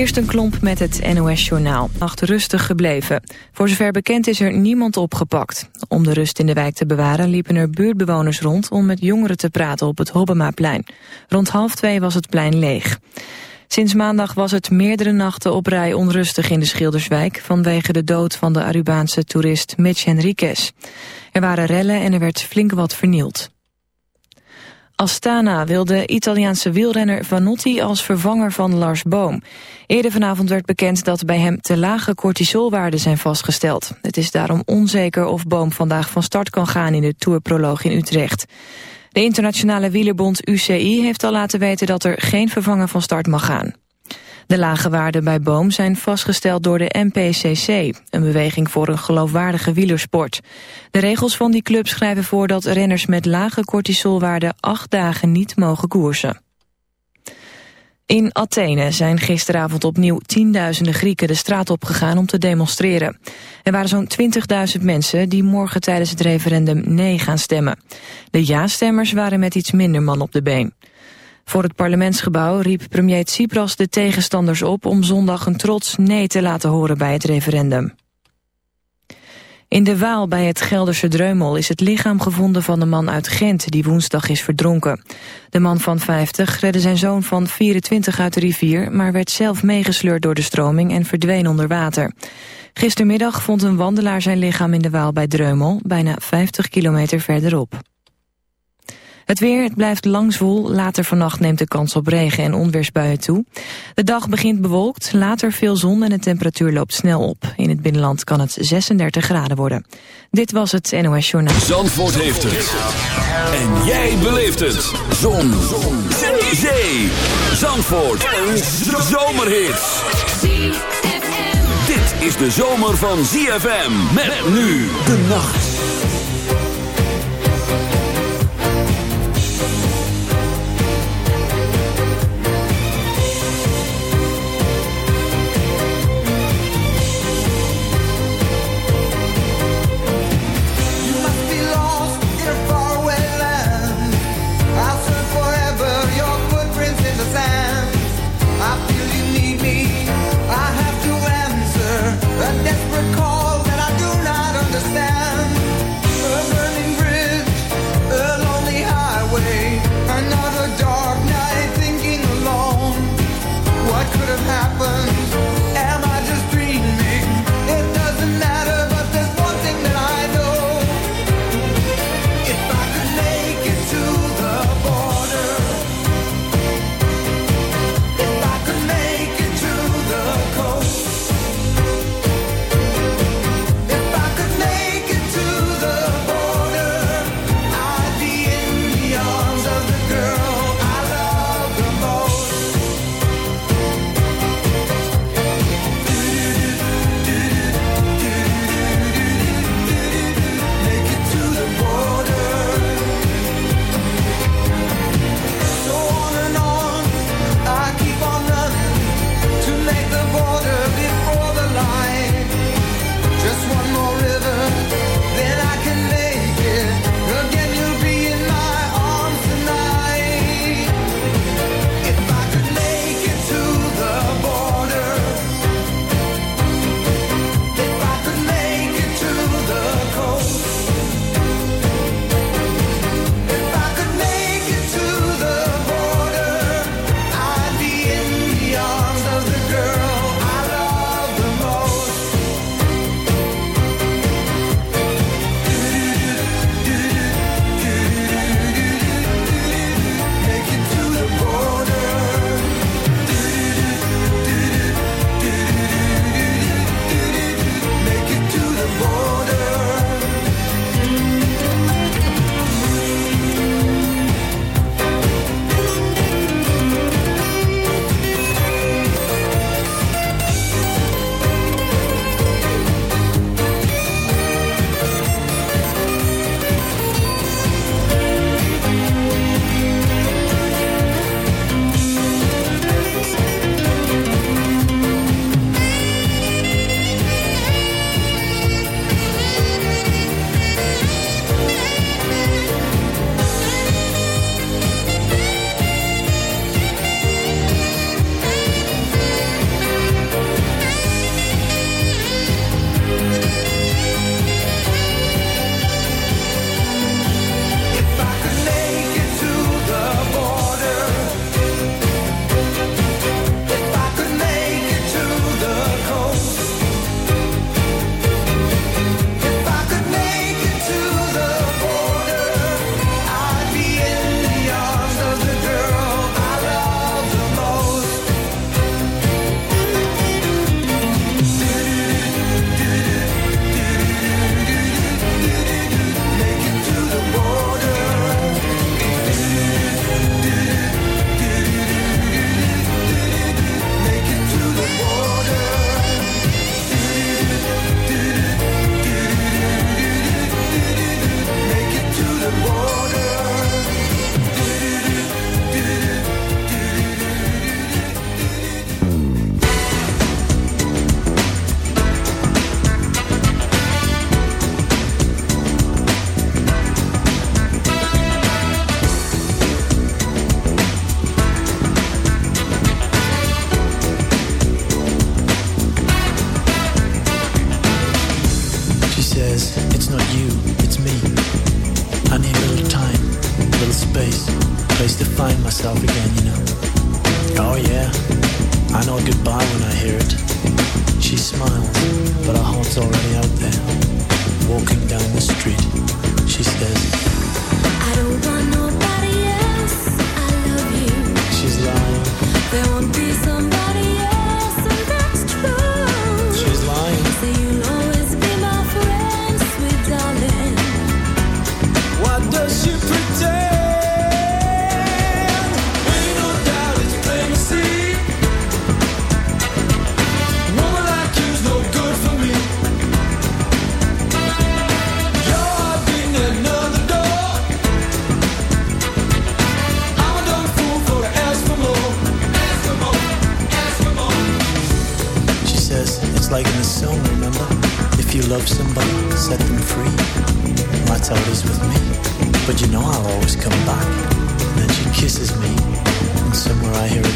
Kirsten Klomp met het NOS-journaal. Nacht rustig gebleven. Voor zover bekend is er niemand opgepakt. Om de rust in de wijk te bewaren liepen er buurtbewoners rond... om met jongeren te praten op het Hobbemaplein. Rond half twee was het plein leeg. Sinds maandag was het meerdere nachten op rij onrustig in de Schilderswijk... vanwege de dood van de Arubaanse toerist Mitch Henriquez. Er waren rellen en er werd flink wat vernield. Astana wil de Italiaanse wielrenner Vanotti als vervanger van Lars Boom. Eerder vanavond werd bekend dat bij hem te lage cortisolwaarden zijn vastgesteld. Het is daarom onzeker of Boom vandaag van start kan gaan in de Tourproloog in Utrecht. De internationale wielerbond UCI heeft al laten weten dat er geen vervanger van start mag gaan. De lage waarden bij Boom zijn vastgesteld door de MPCC, een beweging voor een geloofwaardige wielersport. De regels van die club schrijven voor dat renners met lage cortisolwaarden acht dagen niet mogen koersen. In Athene zijn gisteravond opnieuw tienduizenden Grieken de straat opgegaan om te demonstreren. Er waren zo'n 20.000 mensen die morgen tijdens het referendum nee gaan stemmen. De ja-stemmers waren met iets minder man op de been. Voor het parlementsgebouw riep premier Tsipras de tegenstanders op om zondag een trots nee te laten horen bij het referendum. In de Waal bij het Gelderse Dreumel is het lichaam gevonden van de man uit Gent die woensdag is verdronken. De man van 50 redde zijn zoon van 24 uit de rivier, maar werd zelf meegesleurd door de stroming en verdween onder water. Gistermiddag vond een wandelaar zijn lichaam in de Waal bij Dreumel, bijna 50 kilometer verderop. Het weer, het blijft lang zwoel. Later vannacht neemt de kans op regen en onweersbuien toe. De dag begint bewolkt, later veel zon en de temperatuur loopt snel op. In het binnenland kan het 36 graden worden. Dit was het NOS Journaal. Zandvoort heeft het. En jij beleeft het. Zon. zon. Zee. Zandvoort. Een zomerhit. Dit is de zomer van ZFM. Met nu de nacht.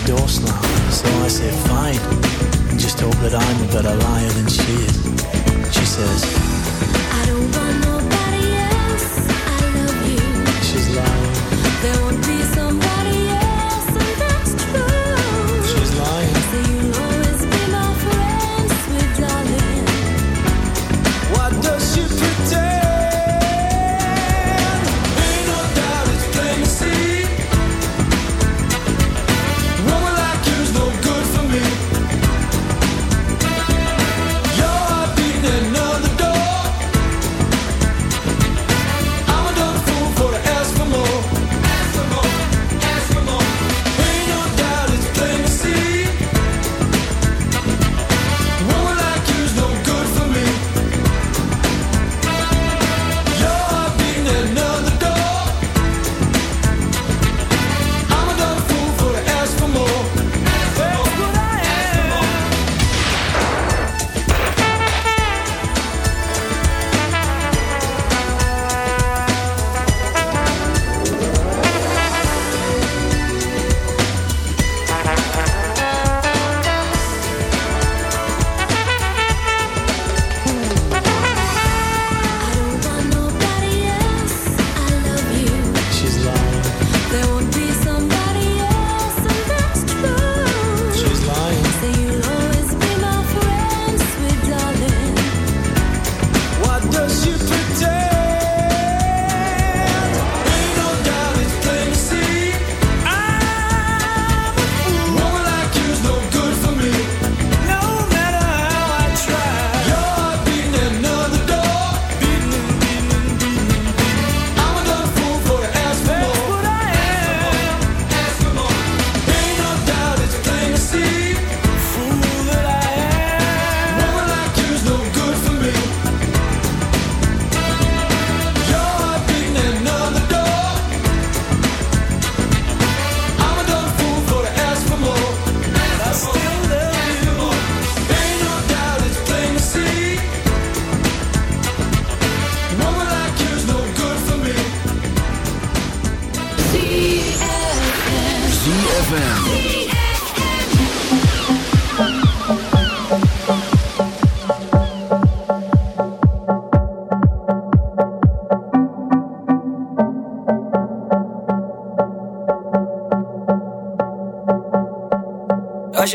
Door slam. So I say, fine. And just hope that I'm a better liar than she is. She says, I don't want nobody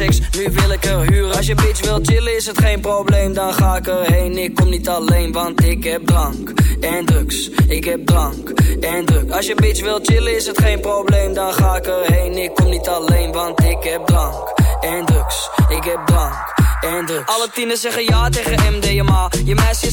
Nu wil ik er huren. Als je bitch wil chillen, is het geen probleem, dan ga ik erheen. Ik kom niet alleen, want ik heb drank en drugs. Ik heb drank en drugs. Als je bitch wil chillen, is het geen probleem, dan ga ik erheen. Ik kom niet alleen, want ik heb drank en drugs. Ik heb drank en drugs. Alle tieners zeggen ja tegen MDMA. Je meisje is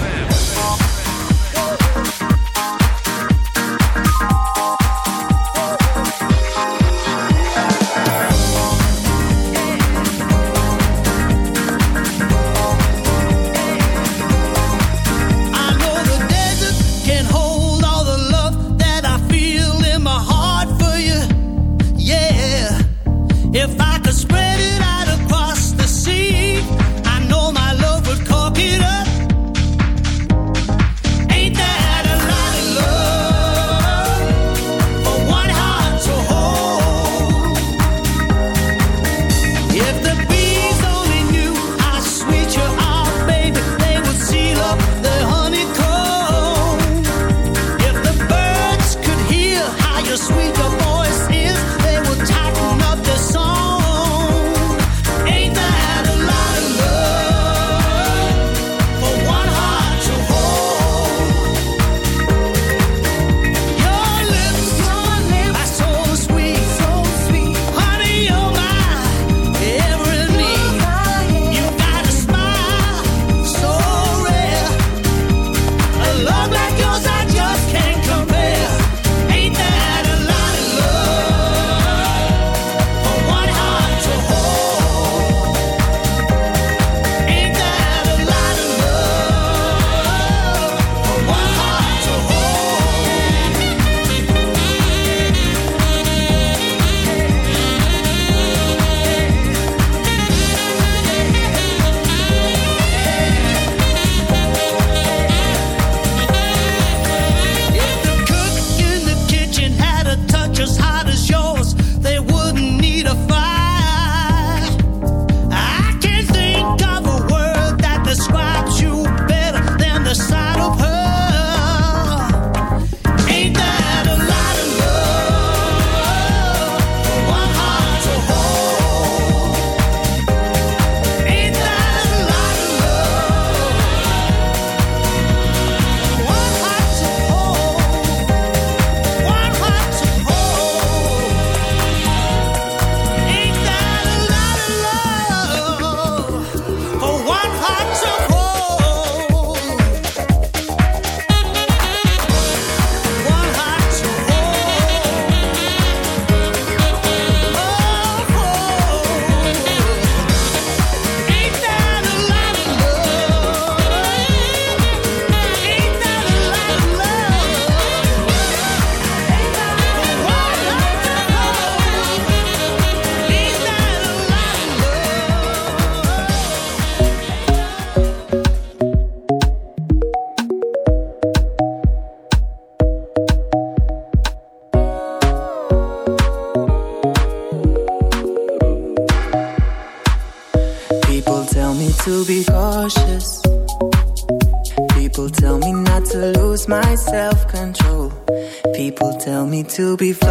If I could spread it out across the sea, I know my love would cork it up. to be fine.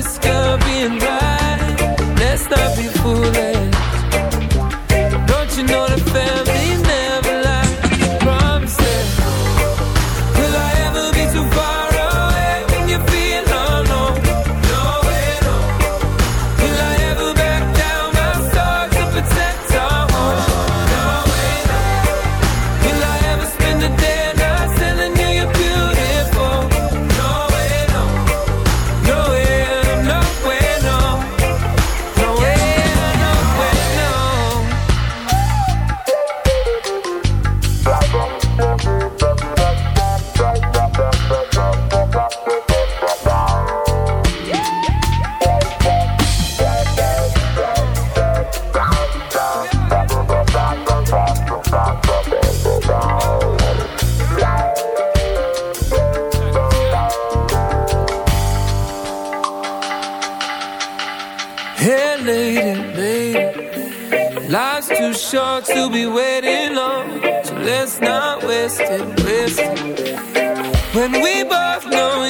risk of being right. Let's not be foolish. when we both know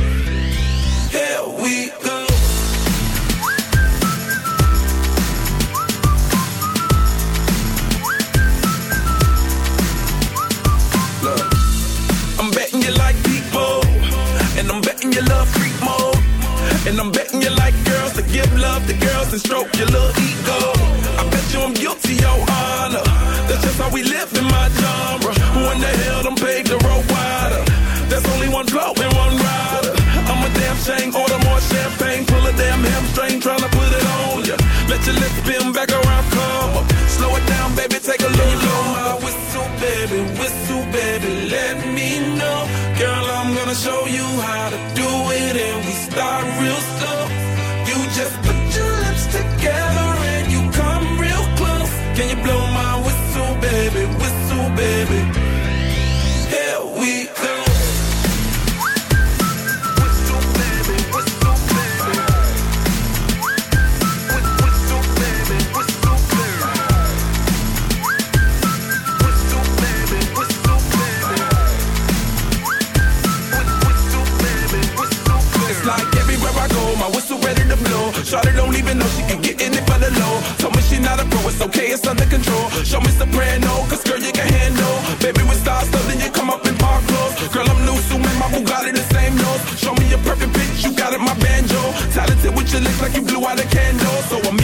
and stroke your look. show me soprano, cause girl, you can handle. Baby, we start something, you come up in park clothes. Girl, I'm new, so my Bugatti the same nose. Show me your perfect pitch, you got it, my banjo. Talented with your lips like you blew out a candle, so I'm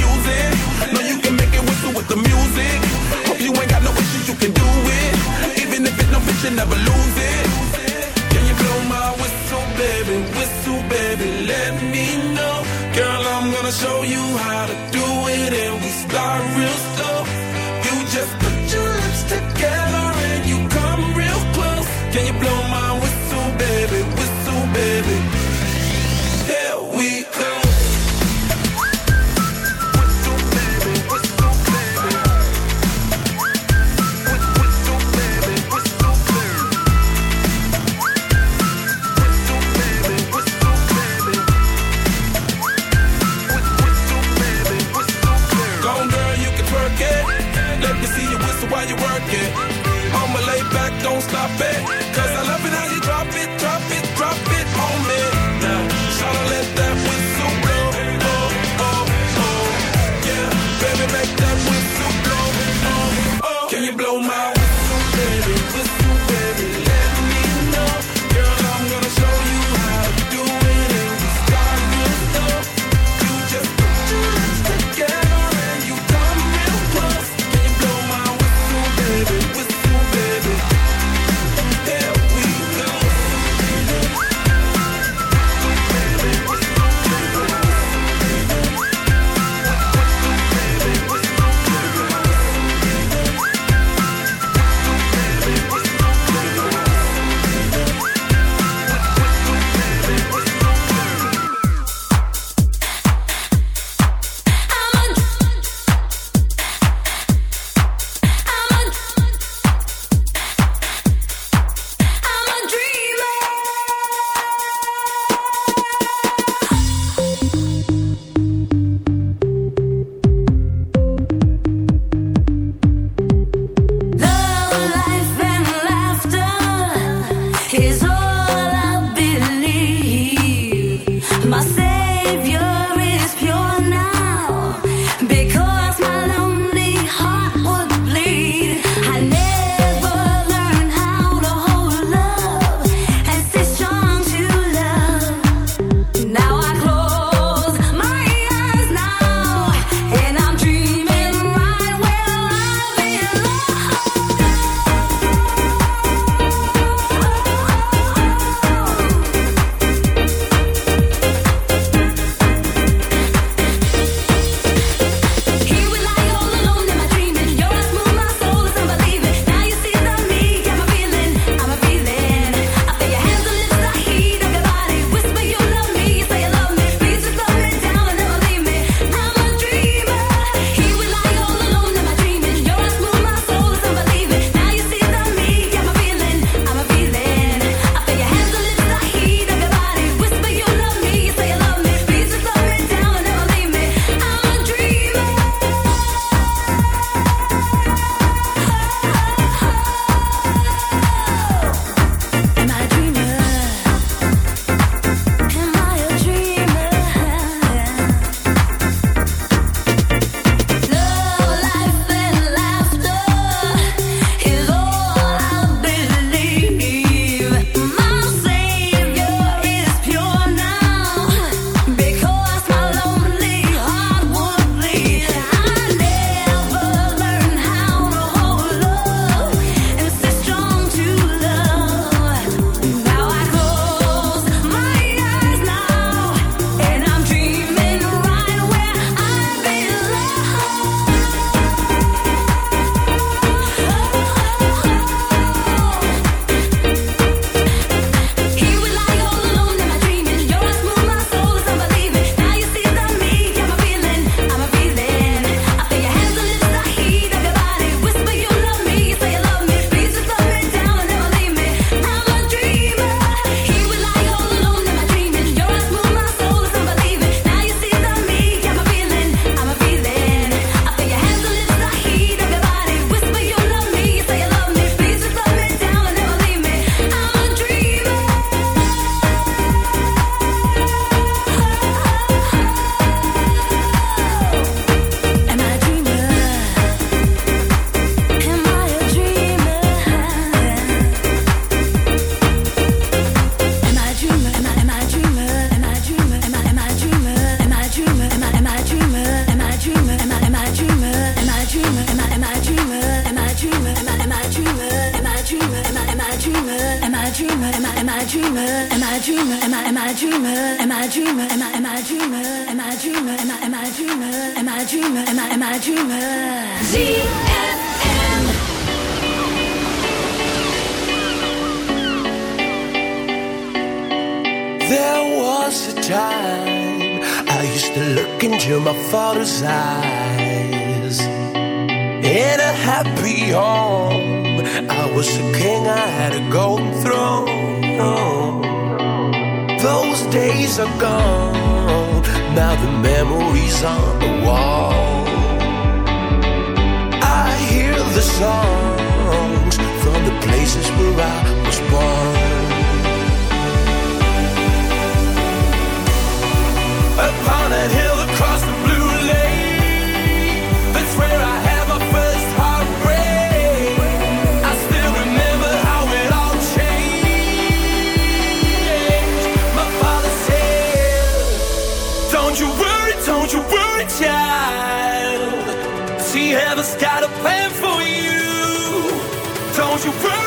you really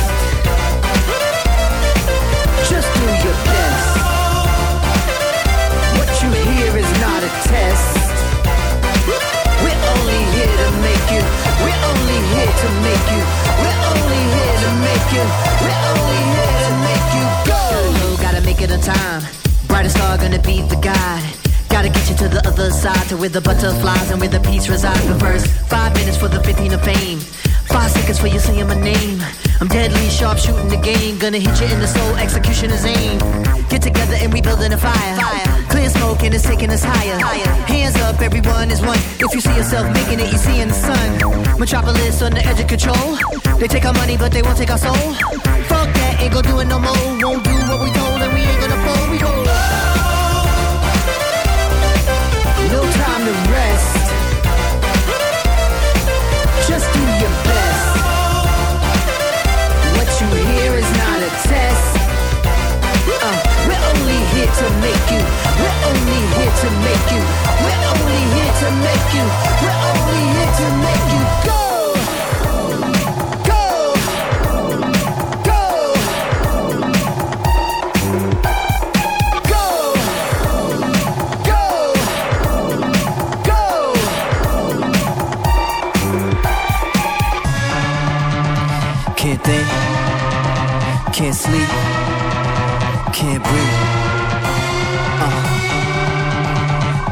We're only here to make you. We're only here to make you go. Gotta make it on time. Brightest star gonna be the guide. Gotta get you to the other side, to where the butterflies and where the peace resides. But five minutes for the 15 of fame. Five seconds for you saying my name. I'm deadly sharp shooting the game. Gonna hit you in the soul, executioner's aim. Get together and we building a fire. Clear smoke and it's taking us higher. Hands up, everyone is one. If you see yourself making it, you see in the sun. Metropolis on the edge of control. They take our money, but they won't take our soul. Fuck that, ain't gonna do it no more. Won't do what we told, here to make you. We're only here to make you. We're only here to make you. We're only here to make you go. Go. Go. Go. Go. Go. Can't think, can't sleep,